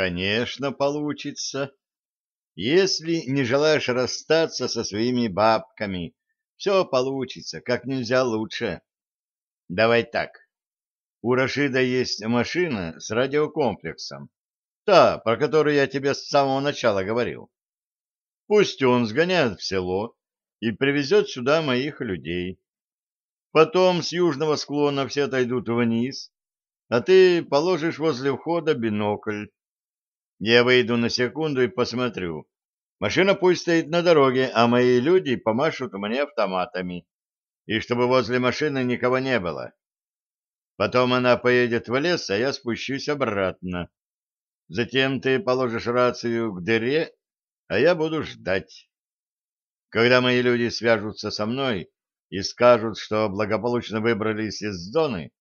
Конечно, получится. Если не желаешь расстаться со своими бабками, все получится, как нельзя лучше. Давай так. У Рашида есть машина с радиокомплексом. Та, про которую я тебе с самого начала говорил. Пусть он сгоняет в село и привезет сюда моих людей. Потом с южного склона все отойдут вниз, а ты положишь возле входа бинокль. Я выйду на секунду и посмотрю. Машина пусть стоит на дороге, а мои люди помашут мне автоматами. И чтобы возле машины никого не было. Потом она поедет в лес, а я спущусь обратно. Затем ты положишь рацию к дыре, а я буду ждать. Когда мои люди свяжутся со мной и скажут, что благополучно выбрались из зоны,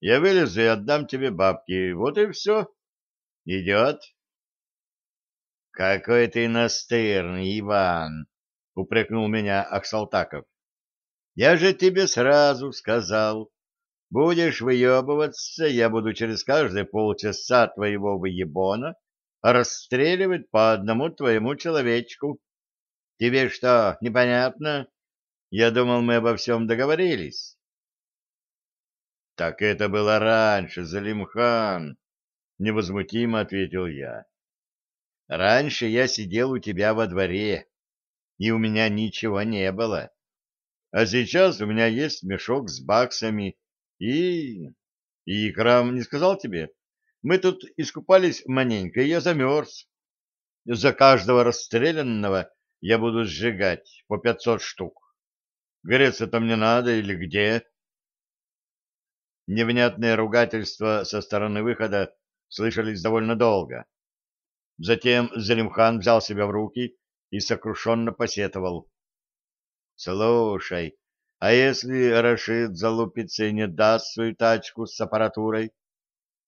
я вылезу и отдам тебе бабки. Вот и все. Идет? — Какой ты настырный, Иван! — упрекнул меня Аксалтаков. — Я же тебе сразу сказал. Будешь выебываться, я буду через каждые полчаса твоего выебона расстреливать по одному твоему человечку. Тебе что, непонятно? Я думал, мы обо всем договорились. — Так это было раньше, Залимхан, — невозмутимо ответил я. Раньше я сидел у тебя во дворе, и у меня ничего не было. А сейчас у меня есть мешок с баксами и... И Икрам не сказал тебе? Мы тут искупались маленько, и я замерз. За каждого расстрелянного я буду сжигать по пятьсот штук. Греться-то мне надо или где? Невнятные ругательства со стороны выхода слышались довольно долго. Затем Залимхан взял себя в руки и сокрушенно посетовал. — Слушай, а если Рашид залупится и не даст свою тачку с аппаратурой?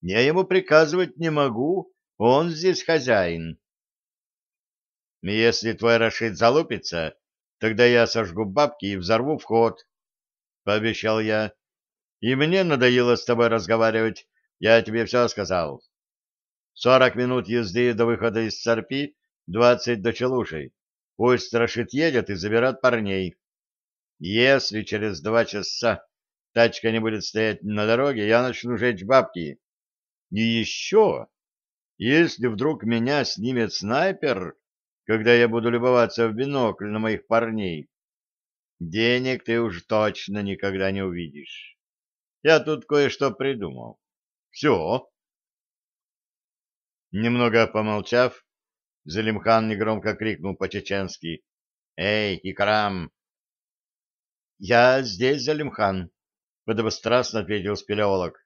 Я ему приказывать не могу, он здесь хозяин. — Если твой Рашид залупится, тогда я сожгу бабки и взорву вход, — пообещал я. — И мне надоело с тобой разговаривать, я тебе все сказал. Сорок минут езды до выхода из Сарпи, двадцать до Челушей. Пусть Рашид едет и забирает парней. Если через два часа тачка не будет стоять на дороге, я начну жечь бабки. И еще, если вдруг меня снимет снайпер, когда я буду любоваться в бинокль на моих парней, денег ты уж точно никогда не увидишь. Я тут кое-что придумал. Все. Немного помолчав, Залимхан негромко крикнул по-чеченски. — Эй, Икрам! — Я здесь, Залимхан, — подобострастно ответил спелеолог.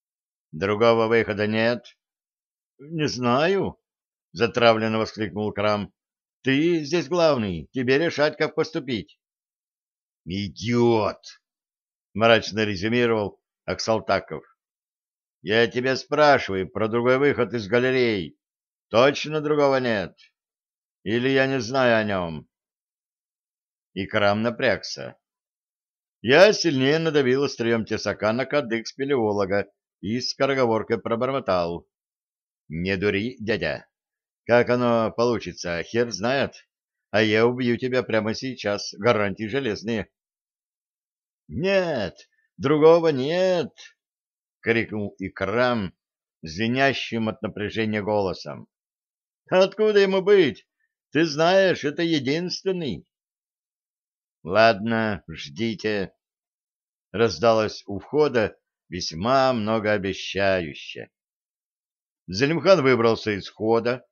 — Другого выхода нет? — Не знаю, — затравленно воскликнул Крам. — Ты здесь главный, тебе решать, как поступить. — Идиот! — мрачно резюмировал Аксалтаков. Я тебя спрашиваю про другой выход из галерей. Точно другого нет? Или я не знаю о нем?» Икрам напрягся. Я сильнее надавил острием тесака на кадык спелеолога и скороговоркой пробормотал. «Не дури, дядя. Как оно получится, хер знает. А я убью тебя прямо сейчас, гарантии железные». «Нет, другого нет», — крикнул Икрам звенящим от напряжения голосом. — Откуда ему быть? Ты знаешь, это единственный. — Ладно, ждите. Раздалось у входа весьма многообещающе. Залимхан выбрался из хода.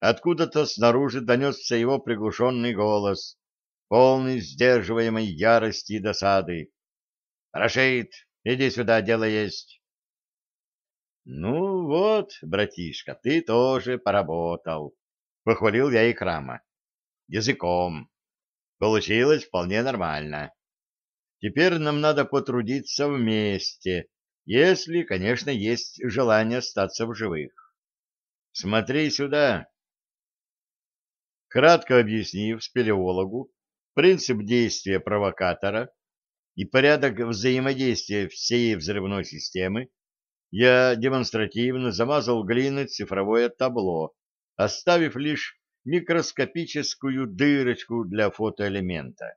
Откуда-то снаружи донесся его приглушенный голос, полный сдерживаемой ярости и досады. — Рашид, иди сюда, дело есть. Ну вот, братишка, ты тоже поработал. Похвалил я и храма. Языком. Получилось вполне нормально. Теперь нам надо потрудиться вместе, если, конечно, есть желание остаться в живых. Смотри сюда. Кратко объяснив спелеологу принцип действия провокатора и порядок взаимодействия всей взрывной системы, я демонстративно замазал глиной цифровое табло, оставив лишь микроскопическую дырочку для фотоэлемента,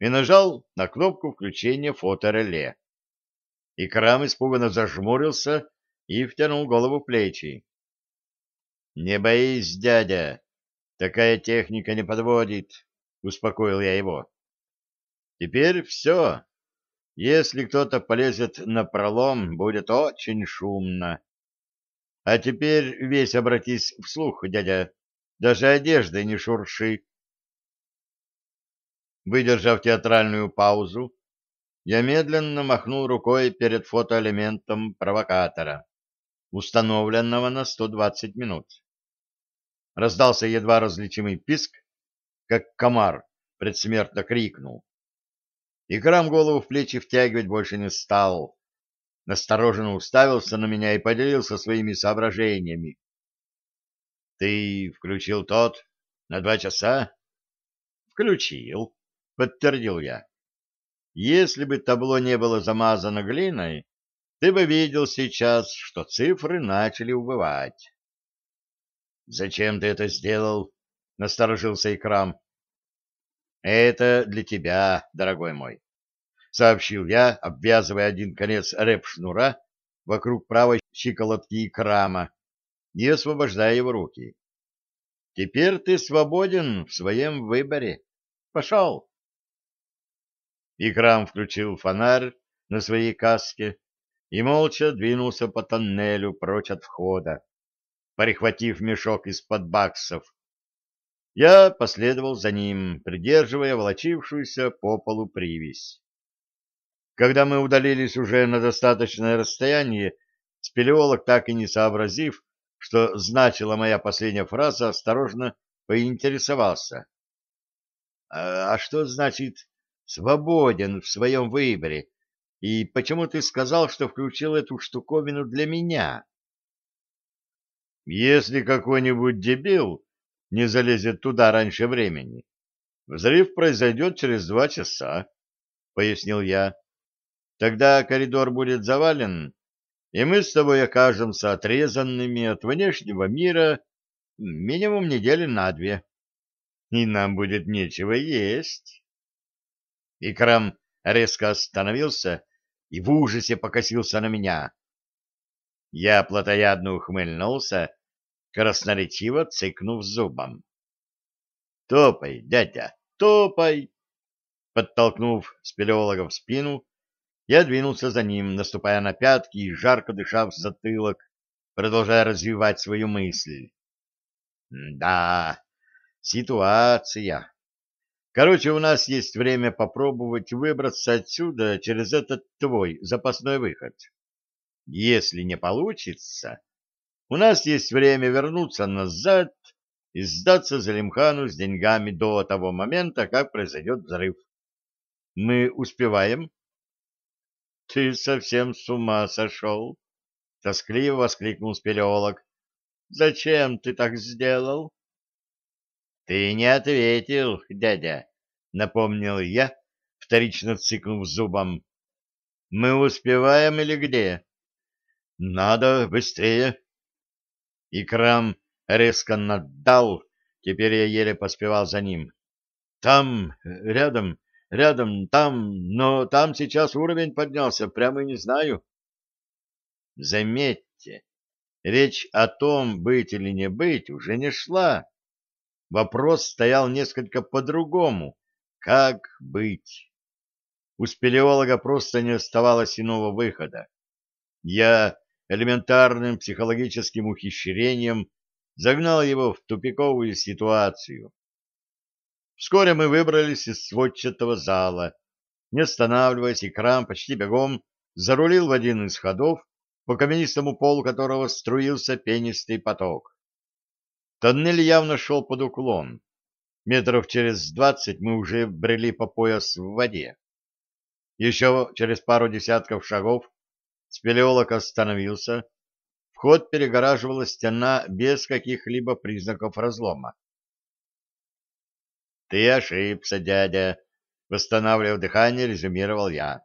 и нажал на кнопку включения фотореле. Икрам испуганно зажмурился и втянул голову в плечи. — Не боись, дядя, такая техника не подводит, — успокоил я его. — Теперь все. Если кто-то полезет на пролом, будет очень шумно. А теперь весь обратись вслух, дядя, даже одеждой не шурши. Выдержав театральную паузу, я медленно махнул рукой перед фотоэлементом провокатора, установленного на 120 минут. Раздался едва различимый писк, как комар предсмертно крикнул. И крам голову в плечи втягивать больше не стал. Настороженно уставился на меня и поделился своими соображениями. — Ты включил тот на два часа? — Включил, — подтвердил я. Если бы табло не было замазано глиной, ты бы видел сейчас, что цифры начали убывать. — Зачем ты это сделал? — насторожился Икрам. — Это для тебя, дорогой мой, — сообщил я, обвязывая один конец рэп-шнура вокруг правой щиколотки Икрама и освобождая его руки. — Теперь ты свободен в своем выборе. Пошел. Икрам включил фонарь на своей каске и молча двинулся по тоннелю прочь от входа, прихватив мешок из-под баксов. Я последовал за ним, придерживая волочившуюся по полу привязь. Когда мы удалились уже на достаточное расстояние, спелеолог, так и не сообразив, что значила моя последняя фраза, осторожно поинтересовался. — А что значит свободен в своем выборе. И почему ты сказал, что включил эту штуковину для меня? Если какой-нибудь дебил не залезет туда раньше времени, взрыв произойдет через два часа, — пояснил я. Тогда коридор будет завален, и мы с тобой окажемся отрезанными от внешнего мира минимум недели на две. И нам будет нечего есть. Икрам резко остановился и в ужасе покосился на меня. Я плотоядно ухмыльнулся, красноречиво цыкнув зубом. — Топай, дядя, топай! Подтолкнув спелеолога в спину, я двинулся за ним, наступая на пятки и жарко дыша в затылок, продолжая развивать свою мысль. — Да, ситуация. Короче, у нас есть время попробовать выбраться отсюда через этот твой запасной выход. Если не получится, у нас есть время вернуться назад и сдаться Залимхану с деньгами до того момента, как произойдет взрыв. Мы успеваем? — Ты совсем с ума сошел? — тоскливо воскликнул спелеолог. — Зачем ты так сделал? — Ты не ответил, дядя, — напомнил я, вторично цикнув зубом. — Мы успеваем или где? — Надо быстрее. Икрам резко наддал, теперь я еле поспевал за ним. — Там, рядом, рядом, там, но там сейчас уровень поднялся, прямо и не знаю. Заметьте, речь о том, быть или не быть, уже не шла. Вопрос стоял несколько по-другому. Как быть? У спелеолога просто не оставалось иного выхода. Я элементарным психологическим ухищрением загнал его в тупиковую ситуацию. Вскоре мы выбрались из сводчатого зала. Не останавливаясь, экран почти бегом зарулил в один из ходов, по каменистому полу которого струился пенистый поток. Тоннель явно шел под уклон. Метров через двадцать мы уже брели по пояс в воде. Еще через пару десятков шагов спелеолог остановился. Вход перегораживала стена без каких-либо признаков разлома. — Ты ошибся, дядя, — восстанавливая дыхание, резюмировал я.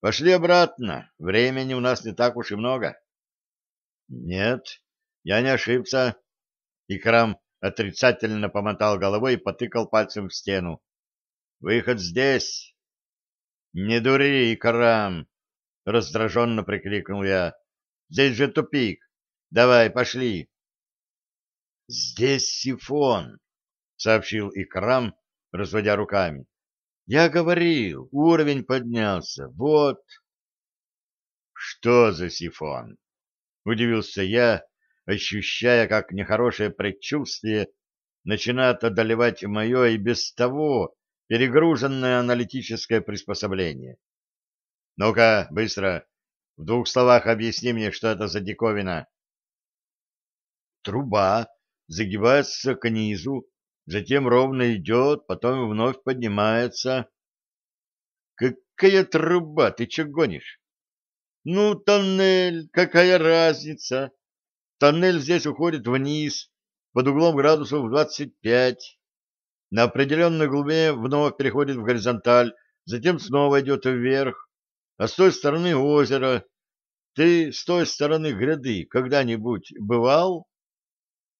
Пошли обратно. Времени у нас не так уж и много. Нет, я не ошибся. Икрам отрицательно помотал головой и потыкал пальцем в стену. Выход здесь. Не дури, Икрам, раздраженно прикрикнул я. Здесь же тупик. Давай, пошли. Здесь сифон, сообщил Икрам, разводя руками. Я говорил, уровень поднялся. Вот. Что за сифон? Удивился я, ощущая, как нехорошее предчувствие начинает одолевать мое и без того перегруженное аналитическое приспособление. Ну-ка, быстро, в двух словах объясни мне, что это за диковина. Труба загибается к низу, затем ровно идет, потом вновь поднимается. Какая труба, ты че гонишь? Ну, тоннель, какая разница? Тоннель здесь уходит вниз, под углом градусов 25. На определенной глубине вновь переходит в горизонталь, затем снова идет вверх. А с той стороны озеро. Ты с той стороны гряды когда-нибудь бывал?